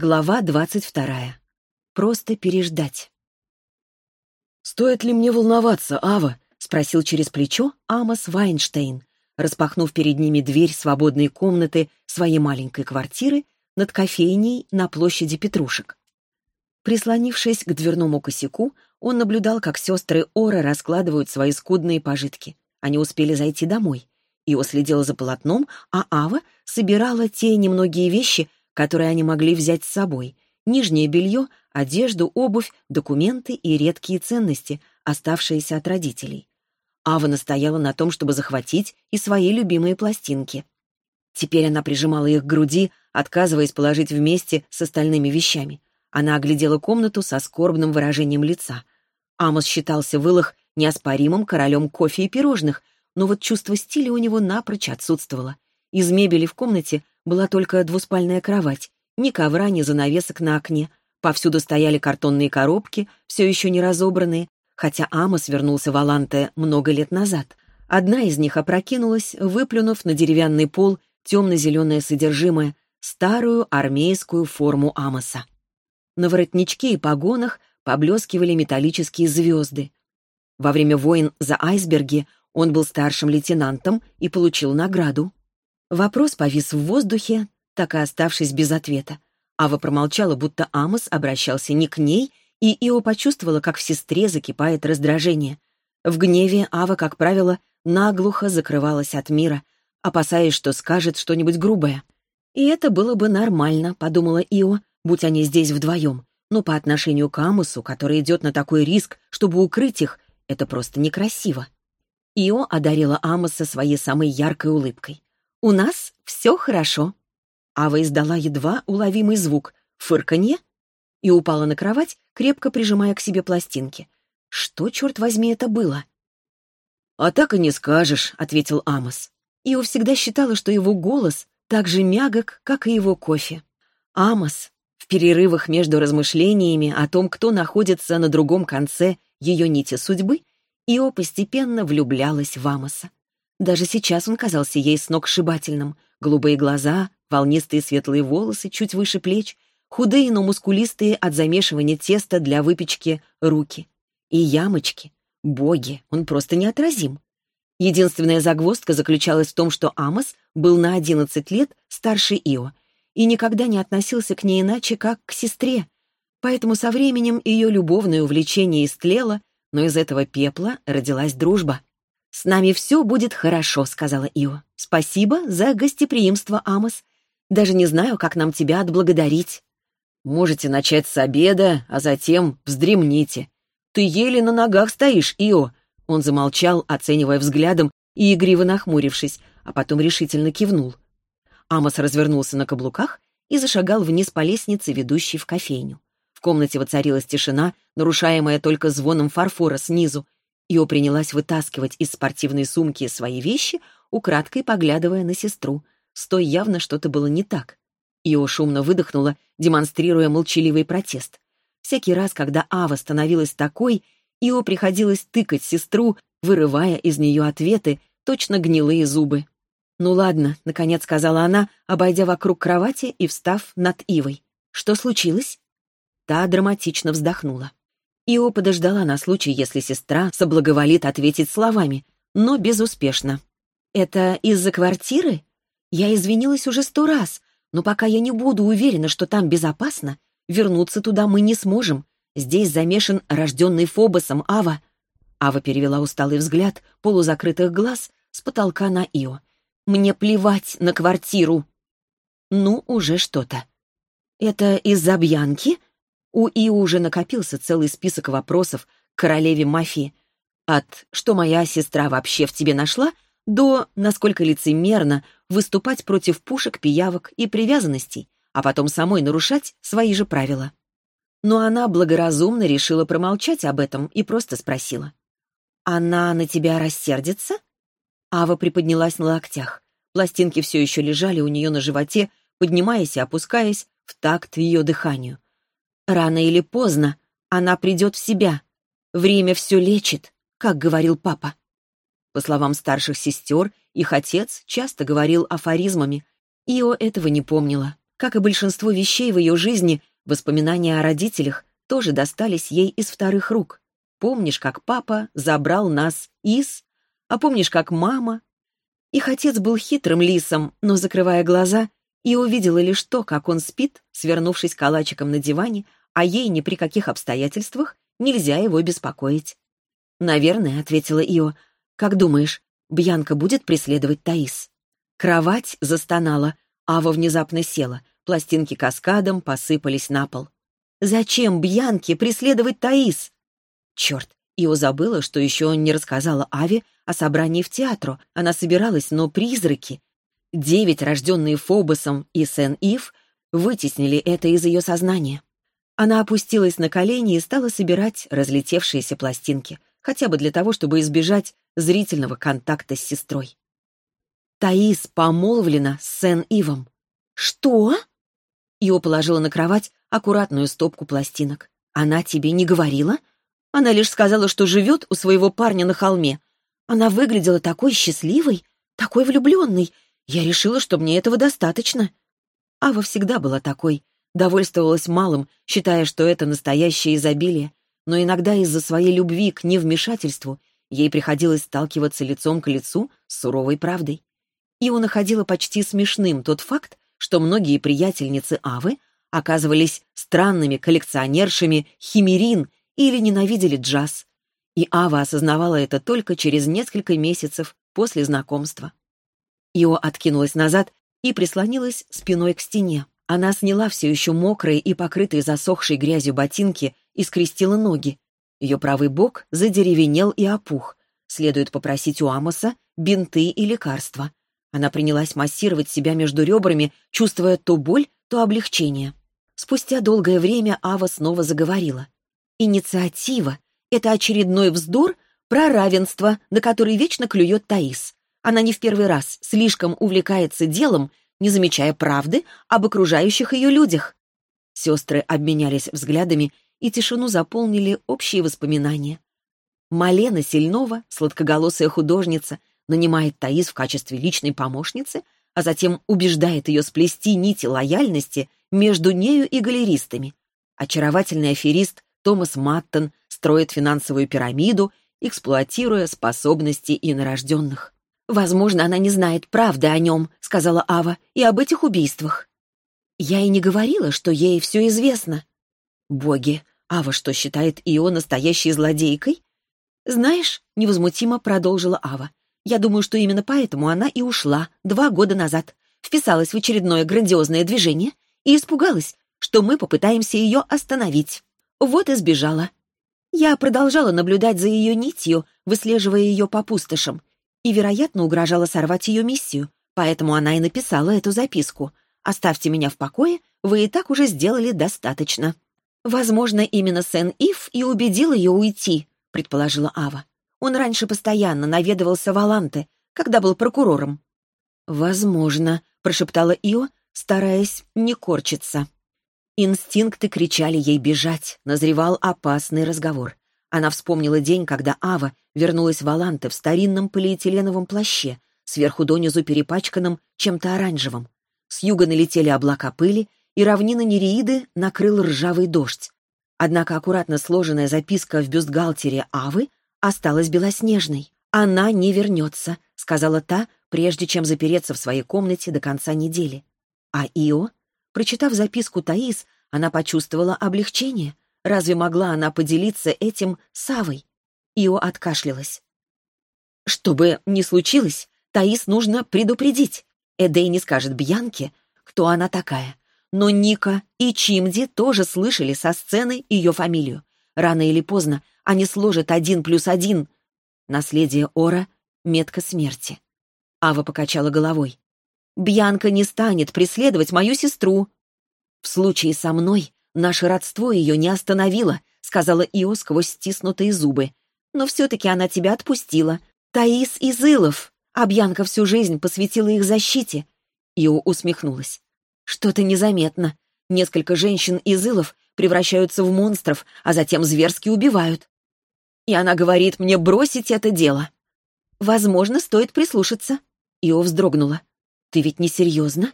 Глава двадцать вторая. Просто переждать. «Стоит ли мне волноваться, Ава?» — спросил через плечо Амос Вайнштейн, распахнув перед ними дверь свободной комнаты своей маленькой квартиры над кофейней на площади Петрушек. Прислонившись к дверному косяку, он наблюдал, как сестры Ора раскладывают свои скудные пожитки. Они успели зайти домой. Ио следила за полотном, а Ава собирала те немногие вещи, которые они могли взять с собой. Нижнее белье, одежду, обувь, документы и редкие ценности, оставшиеся от родителей. Ава настояла на том, чтобы захватить и свои любимые пластинки. Теперь она прижимала их к груди, отказываясь положить вместе с остальными вещами. Она оглядела комнату со скорбным выражением лица. Амос считался в Илах неоспоримым королем кофе и пирожных, но вот чувство стиля у него напрочь отсутствовало. Из мебели в комнате была только двуспальная кровать, ни ковра, ни занавесок на окне. Повсюду стояли картонные коробки, все еще не разобранные, хотя Амос вернулся в Аланте много лет назад. Одна из них опрокинулась, выплюнув на деревянный пол темно-зеленое содержимое, старую армейскую форму Амоса. На воротничке и погонах поблескивали металлические звезды. Во время войн за айсберги он был старшим лейтенантом и получил награду. Вопрос повис в воздухе, так и оставшись без ответа. Ава промолчала, будто Амос обращался не к ней, и Ио почувствовала, как в сестре закипает раздражение. В гневе Ава, как правило, наглухо закрывалась от мира, опасаясь, что скажет что-нибудь грубое. «И это было бы нормально», — подумала Ио, будь они здесь вдвоем. Но по отношению к Амусу, который идет на такой риск, чтобы укрыть их, это просто некрасиво. Ио одарила Амоса своей самой яркой улыбкой. «У нас все хорошо». Ава издала едва уловимый звук «фырканье» и упала на кровать, крепко прижимая к себе пластинки. Что, черт возьми, это было? «А так и не скажешь», — ответил Амос. Ио всегда считала, что его голос так же мягок, как и его кофе. Амос в перерывах между размышлениями о том, кто находится на другом конце ее нити судьбы, Ио постепенно влюблялась в Амоса. Даже сейчас он казался ей сногсшибательным. Голубые глаза, волнистые светлые волосы чуть выше плеч, худые, но мускулистые от замешивания теста для выпечки руки. И ямочки. Боги, он просто неотразим. Единственная загвоздка заключалась в том, что Амос был на 11 лет старше Ио и никогда не относился к ней иначе, как к сестре. Поэтому со временем ее любовное увлечение истлело, но из этого пепла родилась дружба. «С нами все будет хорошо», — сказала Ио. «Спасибо за гостеприимство, Амос. Даже не знаю, как нам тебя отблагодарить». «Можете начать с обеда, а затем вздремните. Ты еле на ногах стоишь, Ио». Он замолчал, оценивая взглядом и игриво нахмурившись, а потом решительно кивнул. Амос развернулся на каблуках и зашагал вниз по лестнице, ведущей в кофейню. В комнате воцарилась тишина, нарушаемая только звоном фарфора снизу, Ио принялась вытаскивать из спортивной сумки свои вещи, украдкой поглядывая на сестру. С той явно что-то было не так. Ио шумно выдохнула, демонстрируя молчаливый протест. Всякий раз, когда Ава становилась такой, Ио приходилось тыкать сестру, вырывая из нее ответы, точно гнилые зубы. «Ну ладно», — наконец сказала она, обойдя вокруг кровати и встав над Ивой. «Что случилось?» Та драматично вздохнула. Ио подождала на случай, если сестра соблаговолит ответить словами, но безуспешно. «Это из-за квартиры? Я извинилась уже сто раз, но пока я не буду уверена, что там безопасно, вернуться туда мы не сможем. Здесь замешан рожденный Фобосом Ава». Ава перевела усталый взгляд полузакрытых глаз с потолка на Ио. «Мне плевать на квартиру». «Ну, уже что-то». «Это из-за Бьянки?» У Ио уже накопился целый список вопросов к королеве мафии. От «что моя сестра вообще в тебе нашла?» до «насколько лицемерно выступать против пушек, пиявок и привязанностей, а потом самой нарушать свои же правила». Но она благоразумно решила промолчать об этом и просто спросила. «Она на тебя рассердится?» Ава приподнялась на локтях. Пластинки все еще лежали у нее на животе, поднимаясь и опускаясь в такт ее дыханию. Рано или поздно она придет в себя. Время все лечит, как говорил папа. По словам старших сестер, их отец часто говорил афоризмами. Ио этого не помнила. Как и большинство вещей в ее жизни, воспоминания о родителях тоже достались ей из вторых рук. Помнишь, как папа забрал нас из... А помнишь, как мама... Их отец был хитрым лисом, но, закрывая глаза, и увидела лишь то, как он спит, свернувшись калачиком на диване, а ей ни при каких обстоятельствах нельзя его беспокоить. «Наверное», — ответила Ио. «Как думаешь, Бьянка будет преследовать Таис?» Кровать застонала, Ава внезапно села, пластинки каскадом посыпались на пол. «Зачем Бьянке преследовать Таис?» Черт, Ио забыла, что еще не рассказала Аве о собрании в театру. Она собиралась, но призраки, девять, рожденные Фобосом и Сен-Ив, вытеснили это из ее сознания. Она опустилась на колени и стала собирать разлетевшиеся пластинки, хотя бы для того, чтобы избежать зрительного контакта с сестрой. Таис помолвлена с Сен-Ивом. «Что?» Ио положила на кровать аккуратную стопку пластинок. «Она тебе не говорила?» Она лишь сказала, что живет у своего парня на холме. Она выглядела такой счастливой, такой влюбленной. Я решила, что мне этого достаточно. Ава всегда была такой, довольствовалась малым, считая, что это настоящее изобилие. Но иногда из-за своей любви к невмешательству ей приходилось сталкиваться лицом к лицу с суровой правдой. Ио находила почти смешным тот факт, что многие приятельницы Авы оказывались странными коллекционершами химерин или ненавидели джаз. И Ава осознавала это только через несколько месяцев после знакомства. Ио откинулась назад и прислонилась спиной к стене. Она сняла все еще мокрые и покрытые засохшей грязью ботинки и скрестила ноги. Ее правый бок задеревенел и опух. Следует попросить у Амоса бинты и лекарства. Она принялась массировать себя между ребрами, чувствуя то боль, то облегчение. Спустя долгое время Ава снова заговорила. Инициатива — это очередной вздор про равенство, на который вечно клюет Таис. Она не в первый раз слишком увлекается делом, не замечая правды об окружающих ее людях. Сестры обменялись взглядами, и тишину заполнили общие воспоминания. Малена Сильнова, сладкоголосая художница, нанимает Таис в качестве личной помощницы, а затем убеждает ее сплести нити лояльности между нею и галеристами. Очаровательный аферист Томас Маттон строит финансовую пирамиду, эксплуатируя способности инорожденных. «Возможно, она не знает правды о нем», — сказала Ава, — «и об этих убийствах». Я и не говорила, что ей все известно. Боги, Ава что, считает ее настоящей злодейкой? Знаешь, невозмутимо продолжила Ава. Я думаю, что именно поэтому она и ушла два года назад. Вписалась в очередное грандиозное движение и испугалась, что мы попытаемся ее остановить. Вот и сбежала. Я продолжала наблюдать за ее нитью, выслеживая ее по пустошам, и, вероятно, угрожала сорвать ее миссию, поэтому она и написала эту записку. «Оставьте меня в покое, вы и так уже сделали достаточно». «Возможно, именно Сен-Ив и убедил ее уйти», — предположила Ава. «Он раньше постоянно наведывался в Аланте, когда был прокурором». «Возможно», — прошептала Ио, стараясь не корчиться. Инстинкты кричали ей бежать, назревал опасный разговор. Она вспомнила день, когда Ава вернулась в Аланте в старинном полиэтиленовом плаще, сверху донизу перепачканном чем-то оранжевым. С юга налетели облака пыли, и равнина Нереиды накрыл ржавый дождь. Однако аккуратно сложенная записка в бюстгальтере Авы осталась белоснежной. «Она не вернется», — сказала та, прежде чем запереться в своей комнате до конца недели. А Ио Прочитав записку Таис, она почувствовала облегчение. Разве могла она поделиться этим с Авой? Ио откашлялась. Что бы ни случилось, Таис нужно предупредить. Эдей не скажет Бьянке, кто она такая. Но Ника и Чимди тоже слышали со сцены ее фамилию. Рано или поздно они сложат один плюс один. Наследие Ора — метка смерти. Ава покачала головой. Бьянка не станет преследовать мою сестру. В случае со мной наше родство ее не остановило, сказала Ио сквозь стиснутые зубы. Но все-таки она тебя отпустила. Таис и Зылов. А Бьянка всю жизнь посвятила их защите. Ио усмехнулась. Что-то незаметно. Несколько женщин из Илов превращаются в монстров, а затем зверски убивают. И она говорит мне бросить это дело. Возможно, стоит прислушаться. Ио вздрогнула. «Ты ведь не серьезно?»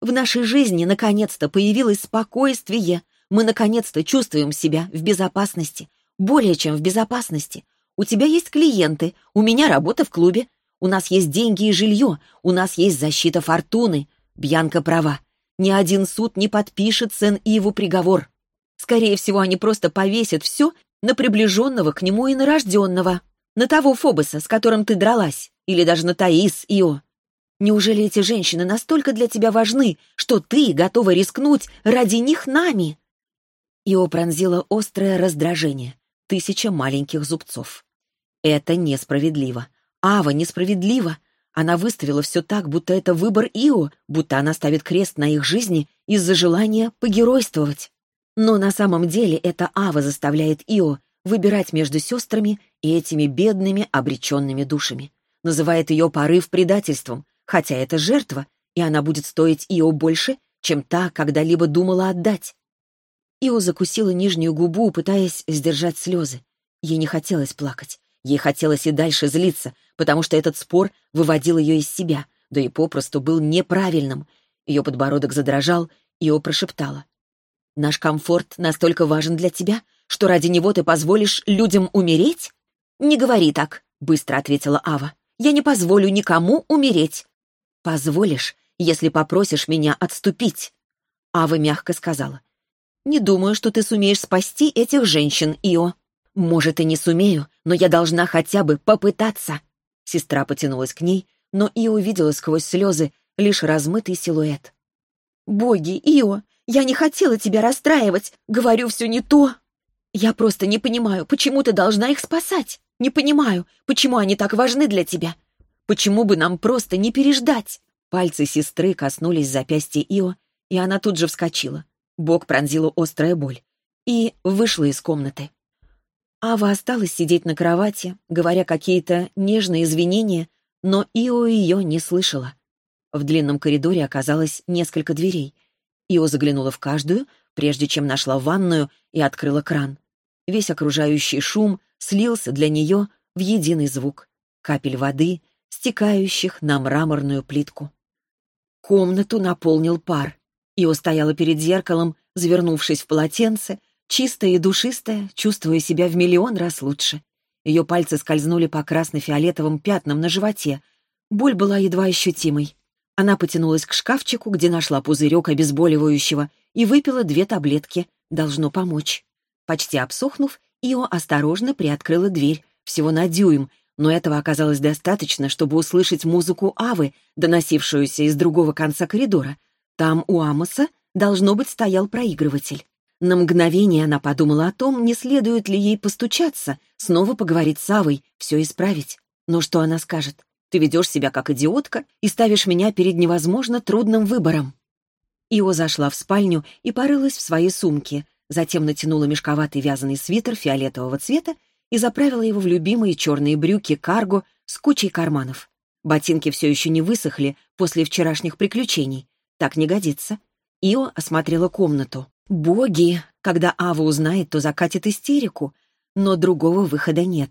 В нашей жизни наконец-то появилось спокойствие. Мы наконец-то чувствуем себя в безопасности. Более чем в безопасности. У тебя есть клиенты, у меня работа в клубе. У нас есть деньги и жилье, у нас есть защита фортуны. Бьянка права. Ни один суд не подпишет Сен-Иву приговор. Скорее всего, они просто повесят все на приближенного к нему и нарожденного. На того Фобоса, с которым ты дралась. Или даже на Таис, Ио. Неужели эти женщины настолько для тебя важны, что ты готова рискнуть ради них нами?» Ио пронзило острое раздражение. Тысяча маленьких зубцов. «Это несправедливо. Ава несправедлива. Она выставила все так, будто это выбор Ио, будто она ставит крест на их жизни из-за желания погеройствовать. Но на самом деле это Ава заставляет Ио выбирать между сестрами и этими бедными обреченными душами. Называет ее порыв предательством, хотя это жертва, и она будет стоить Ио больше, чем та когда-либо думала отдать. Ио закусила нижнюю губу, пытаясь сдержать слезы. Ей не хотелось плакать. Ей хотелось и дальше злиться, потому что этот спор выводил ее из себя, да и попросту был неправильным. Ее подбородок задрожал, Ио прошептала. «Наш комфорт настолько важен для тебя, что ради него ты позволишь людям умереть?» «Не говори так», — быстро ответила Ава. «Я не позволю никому умереть. «Позволишь, если попросишь меня отступить?» Ава мягко сказала. «Не думаю, что ты сумеешь спасти этих женщин, Ио. Может, и не сумею, но я должна хотя бы попытаться». Сестра потянулась к ней, но Ио увидела сквозь слезы лишь размытый силуэт. «Боги, Ио, я не хотела тебя расстраивать, говорю все не то. Я просто не понимаю, почему ты должна их спасать. Не понимаю, почему они так важны для тебя. Почему бы нам просто не переждать?» Пальцы сестры коснулись запястья Ио, и она тут же вскочила. Бок пронзила острая боль. И вышла из комнаты. Ава осталась сидеть на кровати, говоря какие-то нежные извинения, но Ио ее не слышала. В длинном коридоре оказалось несколько дверей. Ио заглянула в каждую, прежде чем нашла ванную и открыла кран. Весь окружающий шум слился для нее в единый звук. Капель воды, стекающих на мраморную плитку. Комнату наполнил пар. Ио стояла перед зеркалом, завернувшись в полотенце, чистая и душистая, чувствуя себя в миллион раз лучше. Ее пальцы скользнули по красно-фиолетовым пятнам на животе. Боль была едва ощутимой. Она потянулась к шкафчику, где нашла пузырек обезболивающего, и выпила две таблетки. Должно помочь. Почти обсохнув, Ио осторожно приоткрыла дверь, всего на дюйм, но этого оказалось достаточно, чтобы услышать музыку Авы, доносившуюся из другого конца коридора. Там у Амоса, должно быть, стоял проигрыватель. На мгновение она подумала о том, не следует ли ей постучаться, снова поговорить с Авой, все исправить. Но что она скажет? Ты ведешь себя как идиотка и ставишь меня перед невозможно трудным выбором. Ио зашла в спальню и порылась в своей сумке, затем натянула мешковатый вязаный свитер фиолетового цвета и заправила его в любимые черные брюки карго с кучей карманов. Ботинки все еще не высохли после вчерашних приключений. Так не годится. Ио осмотрела комнату. Боги! Когда Ава узнает, то закатит истерику. Но другого выхода нет.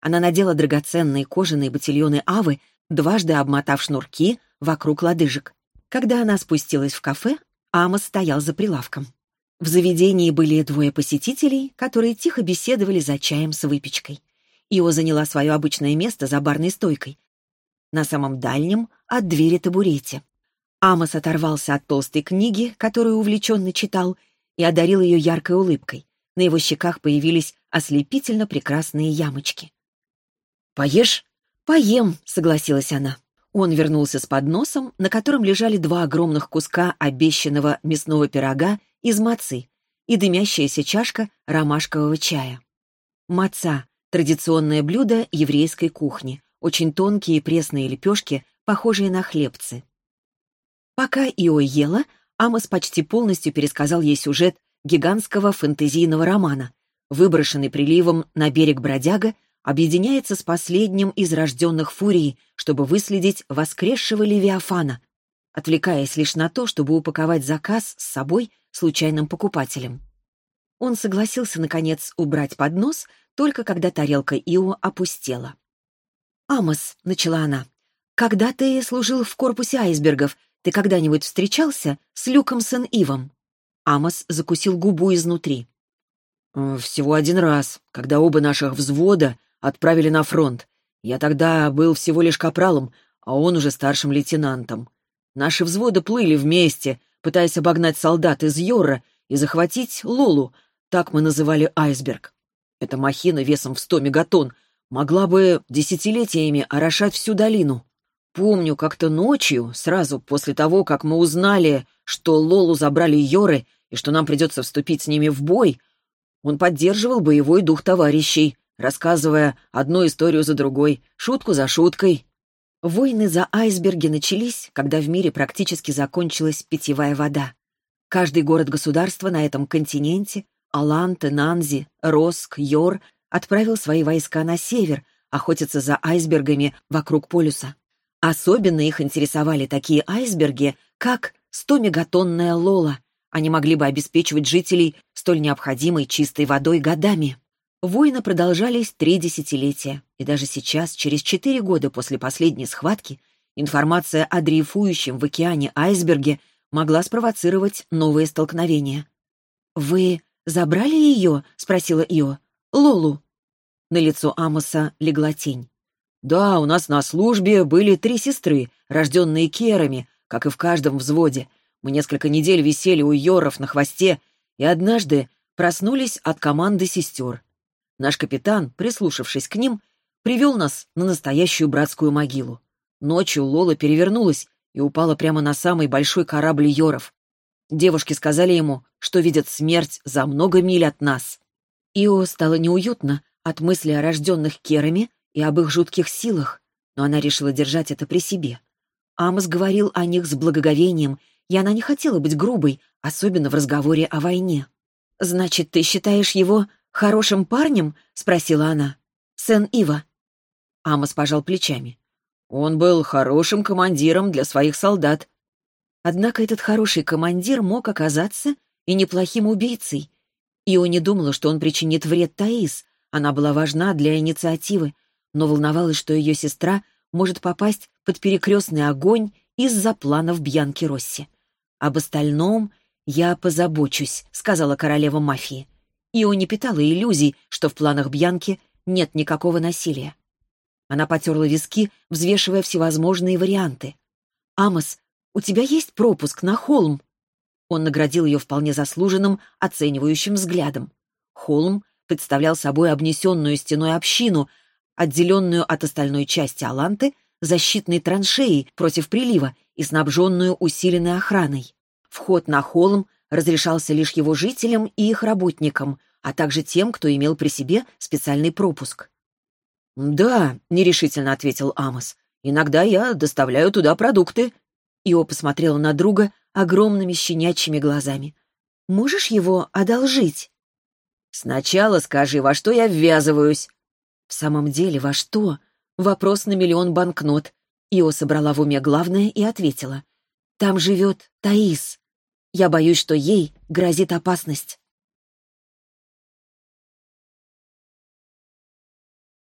Она надела драгоценные кожаные ботильоны Авы, дважды обмотав шнурки вокруг лодыжек. Когда она спустилась в кафе, Амос стоял за прилавком. В заведении были двое посетителей, которые тихо беседовали за чаем с выпечкой. Ио заняла свое обычное место за барной стойкой. На самом дальнем от двери табурете. Амос оторвался от толстой книги, которую увлеченно читал, и одарил ее яркой улыбкой. На его щеках появились ослепительно прекрасные ямочки. «Поешь?» «Поем», — согласилась она. Он вернулся с подносом, на котором лежали два огромных куска обещанного мясного пирога из мацы и дымящаяся чашка ромашкового чая. Маца — традиционное блюдо еврейской кухни, очень тонкие пресные лепешки, похожие на хлебцы. Пока Ио ела, Амос почти полностью пересказал ей сюжет гигантского фэнтезийного романа. Выброшенный приливом на берег бродяга объединяется с последним из рожденных фурий, чтобы выследить воскресшего Левиафана, отвлекаясь лишь на то, чтобы упаковать заказ с собой случайным покупателем. Он согласился, наконец, убрать поднос, только когда тарелка Ио опустела. «Амос», — начала она, — «когда ты служил в корпусе айсбергов, ты когда-нибудь встречался с Люком Сен-Ивом?» Амос закусил губу изнутри. «Э, «Всего один раз, когда оба наших взвода отправили на фронт. Я тогда был всего лишь капралом, а он уже старшим лейтенантом. Наши взводы плыли вместе, пытаясь обогнать солдат из Йора и захватить Лолу, так мы называли айсберг. Эта махина весом в сто мегатонн могла бы десятилетиями орошать всю долину. Помню, как-то ночью, сразу после того, как мы узнали, что Лолу забрали Йоры и что нам придется вступить с ними в бой, он поддерживал боевой дух товарищей, рассказывая одну историю за другой, шутку за шуткой. Войны за айсберги начались, когда в мире практически закончилась питьевая вода. Каждый город-государство на этом континенте — Аланте, Нанзи, Роск, Йор — отправил свои войска на север, охотиться за айсбергами вокруг полюса. Особенно их интересовали такие айсберги, как 100-мегатонная Лола. Они могли бы обеспечивать жителей столь необходимой чистой водой годами. Войны продолжались три десятилетия, и даже сейчас, через четыре года после последней схватки, информация о дрейфующем в океане айсберге могла спровоцировать новые столкновения. «Вы забрали ее?» — спросила Ио. «Лолу». На лицо Амоса легла тень. Да, у нас на службе были три сестры, рожденные керами, как и в каждом взводе. Мы несколько недель висели у Йоров на хвосте и однажды проснулись от команды сестер. Наш капитан, прислушавшись к ним, привел нас на настоящую братскую могилу. Ночью Лола перевернулась и упала прямо на самый большой корабль Йоров. Девушки сказали ему, что видят смерть за много миль от нас. Ио стало неуютно от мысли о рожденных керами и об их жутких силах, но она решила держать это при себе. Амос говорил о них с благоговением, и она не хотела быть грубой, особенно в разговоре о войне. «Значит, ты считаешь его хорошим парнем?» — спросила она. «Сен-Ива». Амос пожал плечами. «Он был хорошим командиром для своих солдат». Однако этот хороший командир мог оказаться и неплохим убийцей. Ио не думала, что он причинит вред Таис. Она была важна для инициативы, но волновалась, что ее сестра может попасть под перекрестный огонь из-за планов Бьянки Росси. «Об остальном я позабочусь», — сказала королева мафии. Ио не питала иллюзий, что в планах Бьянки нет никакого насилия. Она потерла виски, взвешивая всевозможные варианты. «Амос, у тебя есть пропуск на холм?» Он наградил ее вполне заслуженным, оценивающим взглядом. Холм представлял собой обнесенную стеной общину, отделенную от остальной части Аланты защитной траншеей против прилива и снабженную усиленной охраной. Вход на холм разрешался лишь его жителям и их работникам, а также тем, кто имел при себе специальный пропуск. «Да», — нерешительно ответил Амос, — «иногда я доставляю туда продукты». Ио посмотрела на друга огромными щенячьими глазами. «Можешь его одолжить?» «Сначала скажи, во что я ввязываюсь?» В самом деле, во что? Вопрос на миллион банкнот. Ио собрала в уме главное и ответила. Там живет Таис. Я боюсь, что ей грозит опасность.